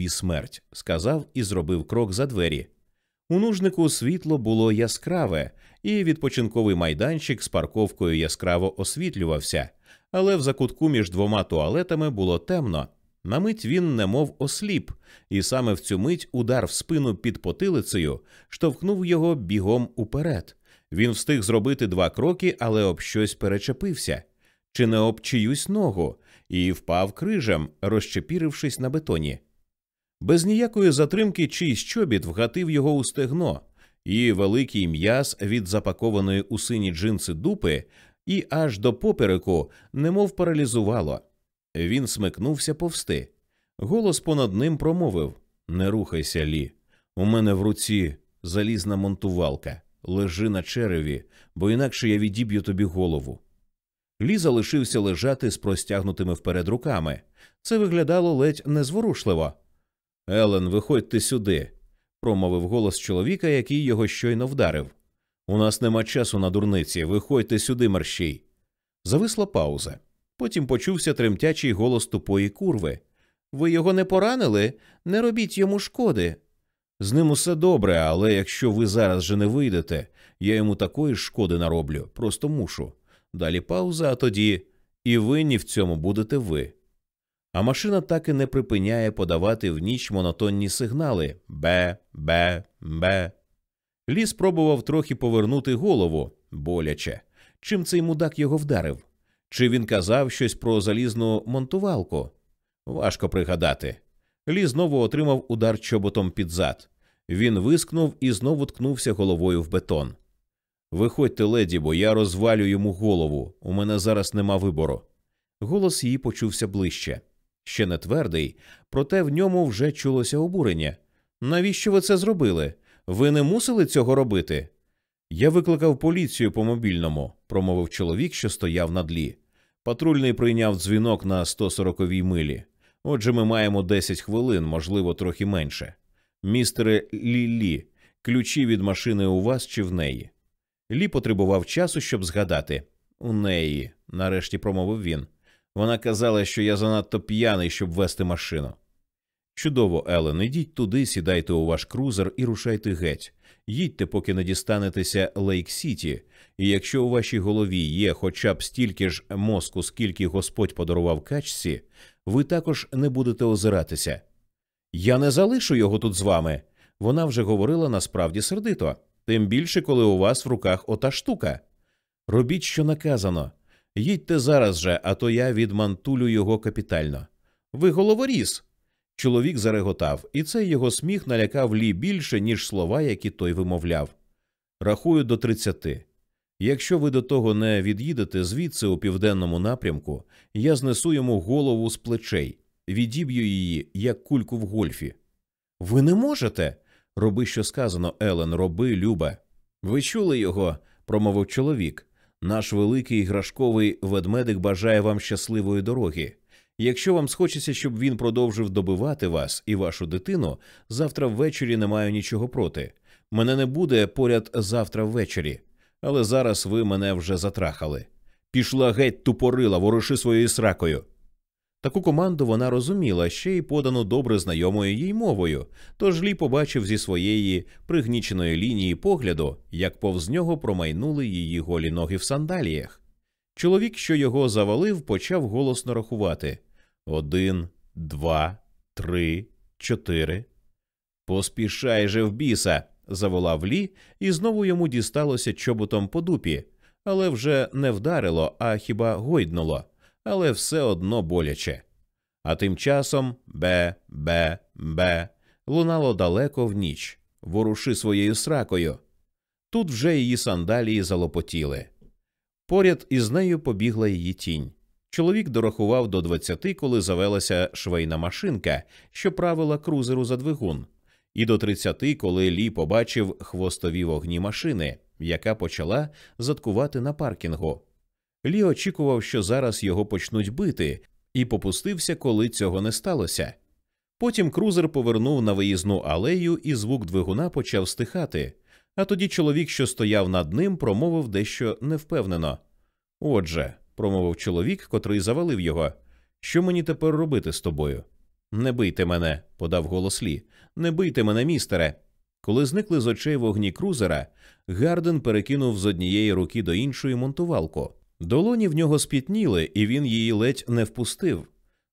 тобі смерть, сказав і зробив крок за двері. У нужнику світло було яскраве, і відпочинковий майданчик з парковкою яскраво освітлювався, але в закутку між двома туалетами було темно. На мить він немов осліп, і саме в цю мить удар в спину під потилицею штовхнув його бігом уперед. Він встиг зробити два кроки, але об щось перечепився, чи не об чиюсь ногу, і впав крижем, розчепірившись на бетоні. Без ніякої затримки чийсь чобіт вгатив його у стегно, і великий м'яз від запакованої у сині джинси дупи і аж до попереку немов паралізувало. Він смикнувся повсти. Голос понад ним промовив Не рухайся, Лі. У мене в руці залізна монтувалка. Лежи на череві, бо інакше я відіб'ю тобі голову. Лі залишився лежати з простягнутими вперед руками. Це виглядало ледь незворушливо. Елен, виходьте сюди, промовив голос чоловіка, який його щойно вдарив. У нас нема часу на дурниці. Виходьте сюди, мерщій. Зависла пауза. Потім почувся тремтячий голос тупої курви. Ви його не поранили? Не робіть йому шкоди. З ним усе добре, але якщо ви зараз же не вийдете, я йому такої шкоди нароблю, просто мушу. Далі пауза, а тоді і винні в цьому будете ви. А машина так і не припиняє подавати в ніч монотонні сигнали бе, бе, бе. Лі спробував трохи повернути голову боляче. Чим цей мудак його вдарив? Чи він казав щось про залізну монтувалку? Важко пригадати. Лі знову отримав удар чоботом під зад. Він вискнув і знову ткнувся головою в бетон. Виходьте, леді, бо я розвалю йому голову. У мене зараз нема вибору. Голос її почувся ближче. Ще не твердий, проте в ньому вже чулося обурення. Навіщо ви це зробили? Ви не мусили цього робити? Я викликав поліцію по мобільному, промовив чоловік, що стояв на длі. Патрульний прийняв дзвінок на 140-й милі. Отже, ми маємо 10 хвилин, можливо, трохи менше. Містере Лілі, ключі від машини у вас чи в неї? Лі потребував часу, щоб згадати. У неї, нарешті промовив він. Вона казала, що я занадто п'яний, щоб вести машину. Чудово, Елен, ідіть туди, сідайте у ваш крузер і рушайте геть. Їдьте, поки не дістанетеся Лейк Сіті, і якщо у вашій голові є хоча б стільки ж мозку, скільки Господь подарував качці, ви також не будете озиратися. Я не залишу його тут з вами. Вона вже говорила насправді сердито, тим більше, коли у вас в руках ота штука. Робіть, що наказано. Їдьте зараз же, а то я відмантулю його капітально. Ви головоріз. Чоловік зареготав, і цей його сміх налякав лі більше, ніж слова, які той вимовляв. Рахую до тридцяти. Якщо ви до того не від'їдете звідси у південному напрямку, я знесу йому голову з плечей, відіб'ю її, як кульку в гольфі. Ви не можете. Роби, що сказано, Елен, роби, Люба. Ви чули його, промовив чоловік. Наш великий іграшковий ведмедик бажає вам щасливої дороги. Якщо вам схочеться, щоб він продовжив добивати вас і вашу дитину, завтра ввечері не маю нічого проти. Мене не буде поряд завтра ввечері, але зараз ви мене вже затрахали. Пішла геть тупорила, вороши своєю сракою. Таку команду вона розуміла ще й подану добре знайомою їй мовою, тож Лі побачив зі своєї пригніченої лінії погляду, як повз нього промайнули її голі ноги в сандаліях. Чоловік, що його завалив, почав голосно рахувати один, два, три, чотири. Поспішай же в біса. заволав Лі, і знову йому дісталося чоботом по дупі, але вже не вдарило, а хіба гойднуло але все одно боляче. А тим часом бе, бе, бе лунало далеко в ніч, воруши своєю сракою. Тут вже її сандалії залопотіли. Поряд із нею побігла її тінь. Чоловік дорахував до двадцяти, коли завелася швейна машинка, що правила крузеру за двигун, і до тридцяти, коли Лі побачив хвостові вогні машини, яка почала заткувати на паркінгу. Лі очікував, що зараз його почнуть бити, і попустився, коли цього не сталося. Потім крузер повернув на виїзну алею, і звук двигуна почав стихати. А тоді чоловік, що стояв над ним, промовив дещо невпевнено. Отже, промовив чоловік, котрий завалив його. Що мені тепер робити з тобою? Не бийте мене, подав голос Лі. Не бийте мене, містере. Коли зникли з очей вогні крузера, Гарден перекинув з однієї руки до іншої монтувалку. Долоні в нього спітніли, і він її ледь не впустив.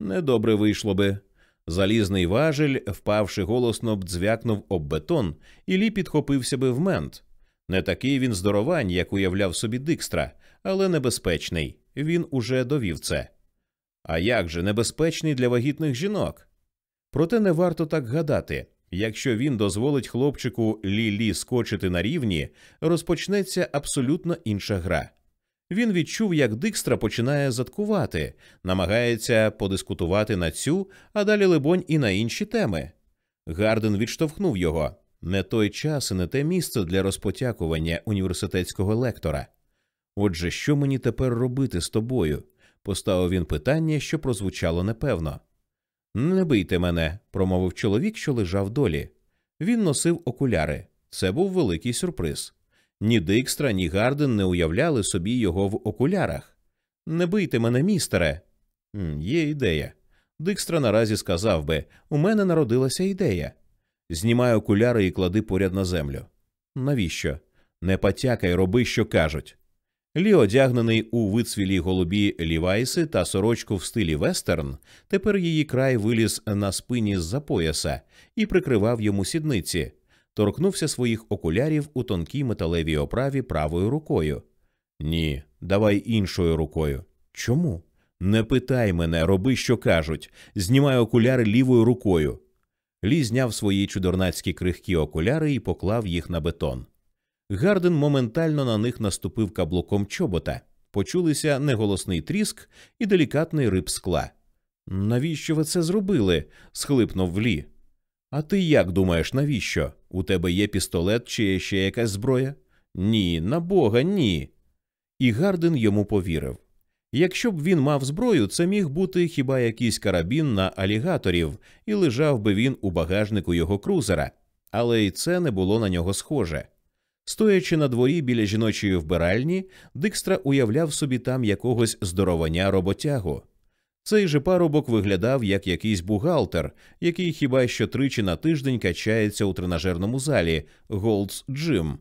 Недобре вийшло би. Залізний важель, впавши голосно, дзвякнув об бетон, і Лі підхопився би в мент. Не такий він здоровань, як уявляв собі Дикстра, але небезпечний. Він уже довів це. А як же небезпечний для вагітних жінок? Проте не варто так гадати. Якщо він дозволить хлопчику Лі-Лі скочити на рівні, розпочнеться абсолютно інша гра. Він відчув, як Дикстра починає заткувати, намагається подискутувати на цю, а далі, либонь, і на інші теми. Гарден відштовхнув його не той час і не те місце для розпатякування університетського лектора. Отже, що мені тепер робити з тобою? поставив він питання, що прозвучало непевно. Не бийте мене, промовив чоловік, що лежав долі. Він носив окуляри. Це був великий сюрприз. Ні Дикстра, ні Гарден не уявляли собі його в окулярах. Не бийте мене, містере. Є ідея. Дикстра наразі сказав би у мене народилася ідея. Знімай окуляри і клади поряд на землю. Навіщо? Не потякай, роби, що кажуть. Лі, одягнений у вицвілі голубі лівайси та сорочку в стилі вестерн, тепер її край виліз на спині з-за пояса і прикривав йому сідниці, торкнувся своїх окулярів у тонкій металевій оправі правою рукою. Ні, давай іншою рукою. Чому? Не питай мене, роби, що кажуть. Знімай окуляри лівою рукою. Лі зняв свої чудернацькі крихкі окуляри і поклав їх на бетон. Гарден моментально на них наступив каблуком чобота. Почулися неголосний тріск і делікатний риб скла. Навіщо ви це зробили? схлипнув Лі. А ти як думаєш, навіщо? У тебе є пістолет чи ще якась зброя? Ні, на бога, ні. І Гарден йому повірив. Якщо б він мав зброю, це міг бути хіба якийсь карабін на алігаторів, і лежав би він у багажнику його крузера, але й це не було на нього схоже. Стоячи на дворі біля жіночої вбиральні, Дикстра уявляв собі там якогось здоровання роботягу. Цей же парубок виглядав як якийсь бухгалтер, який хіба що тричі на тиждень качається у тренажерному залі Голдс Джим.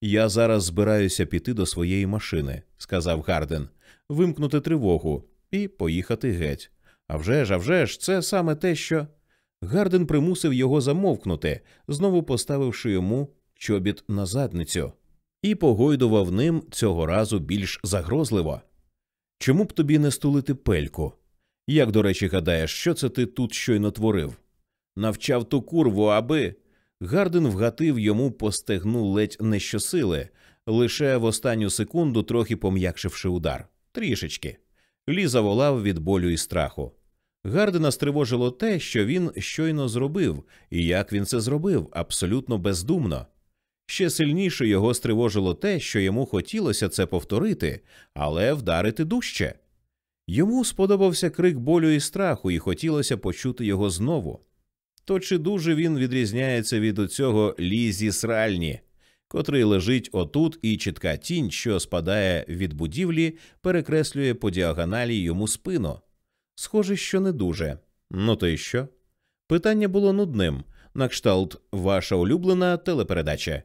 Я зараз збираюся піти до своєї машини, сказав Гарден, вимкнути тривогу і поїхати геть. А вже ж, а вже ж, це саме те, що. Гарден примусив його замовкнути, знову поставивши йому чобіт на задницю, і погойдував ним цього разу більш загрозливо. Чому б тобі не стулити пельку? Як, до речі, гадаєш, що це ти тут щойно творив? Навчав ту курву, аби. Гарден вгатив йому по стегну ледь не щосили, лише в останню секунду трохи пом'якшивши удар. Трішечки. Лі заволав від болю і страху. Гардена стривожило те, що він щойно зробив, і як він це зробив, абсолютно бездумно. Ще сильніше його стривожило те, що йому хотілося це повторити, але вдарити дужче. Йому сподобався крик болю і страху, і хотілося почути його знову. То чи дуже він відрізняється від оцього лізі сральні, котрий лежить отут, і чітка тінь, що спадає від будівлі, перекреслює по діагоналі йому спину? Схоже, що не дуже. Ну то й що? Питання було нудним на кшталт ваша улюблена телепередача.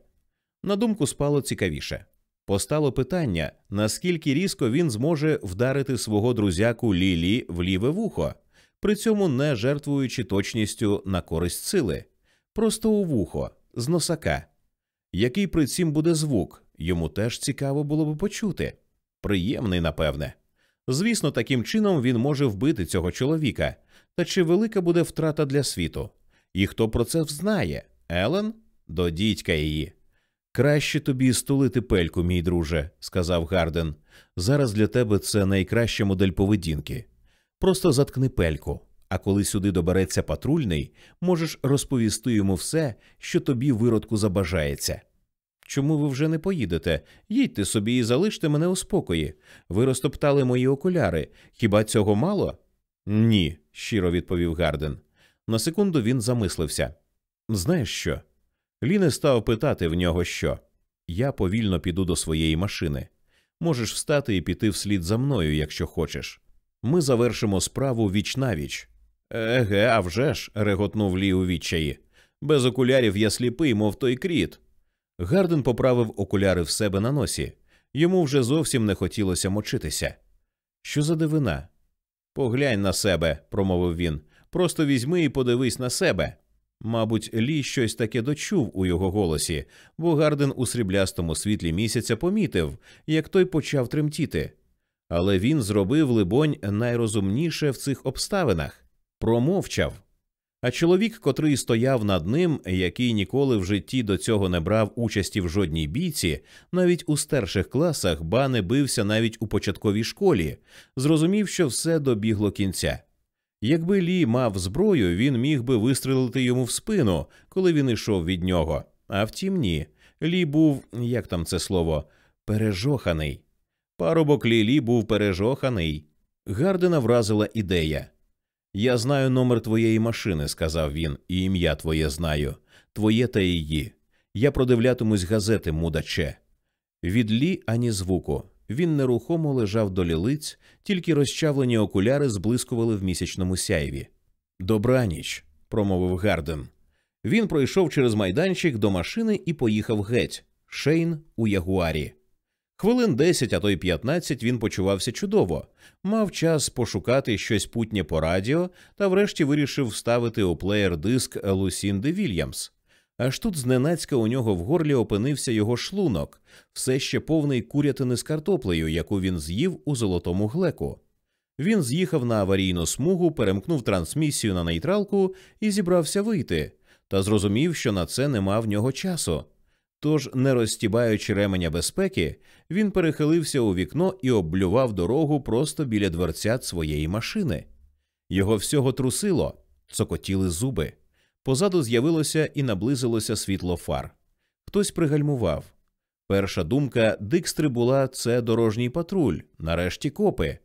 На думку спало цікавіше. Постало питання, наскільки різко він зможе вдарити свого друзяку Лілі в ліве вухо, при цьому не жертвуючи точністю на користь сили, просто у вухо, з носака. Який при цім буде звук, йому теж цікаво було б почути. Приємний, напевне. Звісно, таким чином він може вбити цього чоловіка. Та чи велика буде втрата для світу? І хто про це взнає? Елен? До дідька її. Краще тобі стулити пельку, мій друже, сказав Гарден. Зараз для тебе це найкраща модель поведінки. Просто заткни пельку, а коли сюди добереться патрульний, можеш розповісти йому все, що тобі виродку забажається. Чому ви вже не поїдете? Їдьте собі і залиште мене у спокої. Ви розтоптали мої окуляри. Хіба цього мало? Ні, щиро відповів Гарден. На секунду він замислився. Знаєш що? Лі не став питати в нього що. Я повільно піду до своєї машини. Можеш встати і піти вслід за мною, якщо хочеш. Ми завершимо справу віч навіч. Еге, а вже ж, реготнув Лі у відчаї. Без окулярів я сліпий, мов той кріт. Гарден поправив окуляри в себе на носі. Йому вже зовсім не хотілося мочитися. Що за дивина? Поглянь на себе, промовив він. Просто візьми і подивись на себе. Мабуть, Лі щось таке дочув у його голосі, бо Гарден у сріблястому світлі місяця помітив, як той почав тремтіти. Але він зробив, либонь, найрозумніше в цих обставинах промовчав. А чоловік, котрий стояв над ним, який ніколи в житті до цього не брав участі в жодній бійці, навіть у старших класах, ба не бився навіть у початковій школі, зрозумів, що все добігло кінця. Якби Лі мав зброю, він міг би вистрелити йому в спину, коли він йшов від нього. А втім, ні. Лі був, як там це слово, пережоханий. Парубок Лілі був пережоханий. Гардена вразила ідея. Я знаю номер твоєї машини, сказав він, і ім'я твоє знаю, твоє та її. Я продивлятимусь газети, мудаче. Від Лі ані звуку. Він нерухомо лежав долілиць, тільки розчавлені окуляри зблискували в місячному сяйві. Добраніч, промовив Гарден. Він пройшов через майданчик до машини і поїхав геть. Шейн у ягуарі. Хвилин десять, а то й п'ятнадцять він почувався чудово, мав час пошукати щось путнє по радіо та врешті вирішив вставити у плеєр диск Лусінди Вільямс. Аж тут зненацька у нього в горлі опинився його шлунок, все ще повний курятини з картоплею, яку він з'їв у золотому глеку. Він з'їхав на аварійну смугу, перемкнув трансмісію на нейтралку і зібрався вийти, та зрозумів, що на це нема в нього часу. Тож, не розстібаючи ременя безпеки, він перехилився у вікно і обблював дорогу просто біля дверцят своєї машини. Його всього трусило, цокотіли зуби. Позаду з'явилося і наблизилося світло фар. Хтось пригальмував. Перша думка Дикстри була це дорожній патруль, нарешті копи.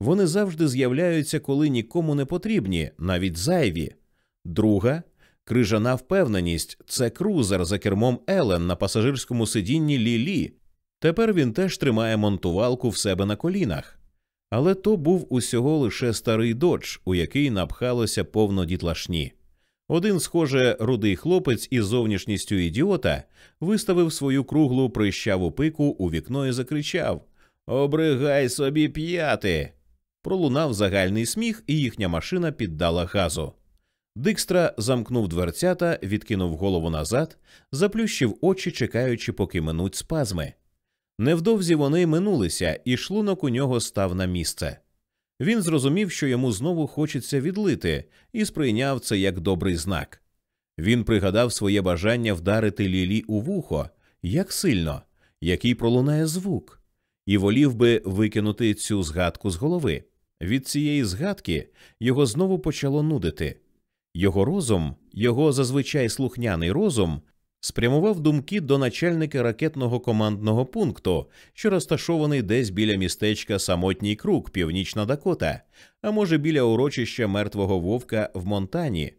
Вони завжди з'являються, коли нікому не потрібні, навіть зайві. Друга крижана впевненість це крузер за кермом Елен на пасажирському сидінні Лі-Лі. Тепер він теж тримає монтувалку в себе на колінах. Але то був усього лише старий додж, у який напхалося повно дітлашні. Один, схоже, рудий хлопець із зовнішністю ідіота виставив свою круглу прищаву пику у вікно і закричав Обригай собі п'яти. Пролунав загальний сміх, і їхня машина піддала газу. Дикстра замкнув дверцята, відкинув голову назад, заплющив очі, чекаючи, поки минуть спазми. Невдовзі вони минулися, і шлунок у нього став на місце. Він зрозумів, що йому знову хочеться відлити, і сприйняв це як добрий знак. Він пригадав своє бажання вдарити Лілі у вухо, як сильно, який пролунає звук, і волів би викинути цю згадку з голови. Від цієї згадки його знову почало нудити. Його розум, його зазвичай слухняний розум, спрямував думки до начальника ракетного командного пункту, що розташований десь біля містечка Самотній Круг, Північна Дакота, а може біля урочища мертвого вовка в Монтані,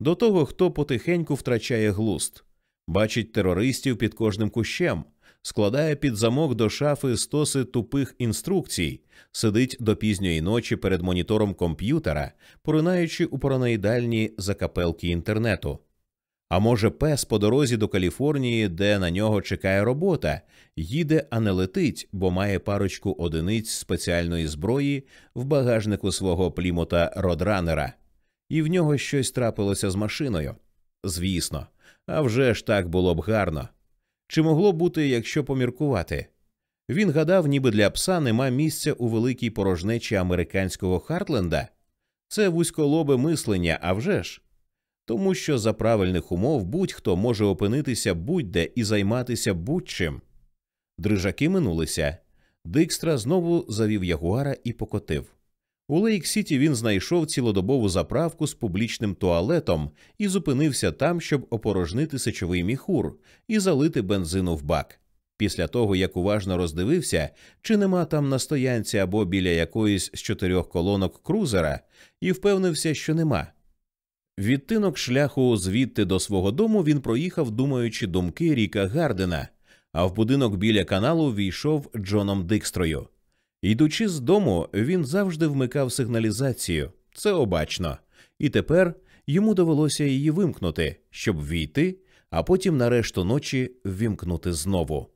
до того, хто потихеньку втрачає глуст, бачить терористів під кожним кущем, складає під замок до шафи стоси тупих інструкцій, сидить до пізньої ночі перед монітором комп'ютера, поринаючи у параноїдальні закапелки інтернету. А може, пес по дорозі до Каліфорнії, де на нього чекає робота, їде, а не летить, бо має парочку одиниць спеціальної зброї в багажнику свого плімута Родранера, і в нього щось трапилося з машиною. Звісно, а вже ж так було б гарно. Чи могло бути, якщо поміркувати? Він гадав, ніби для пса нема місця у великій порожнечі американського Хартленда. Це вузьколобе мислення, а вже ж. Тому що за правильних умов будь-хто може опинитися будь-де і займатися будь-чим. Дрижаки минулися. Дикстра знову завів ягуара і покотив. У Лейк Сіті він знайшов цілодобову заправку з публічним туалетом і зупинився там, щоб опорожнити сечовий міхур і залити бензину в бак. Після того, як уважно роздивився, чи нема там на стоянці або біля якоїсь з чотирьох колонок крузера, і впевнився, що нема. Відтинок шляху звідти до свого дому він проїхав, думаючи думки Ріка Гардена, а в будинок біля каналу війшов Джоном Дикстрою. Йдучи з дому, він завжди вмикав сигналізацію, це обачно, і тепер йому довелося її вимкнути, щоб війти, а потім на решту ночі ввімкнути знову.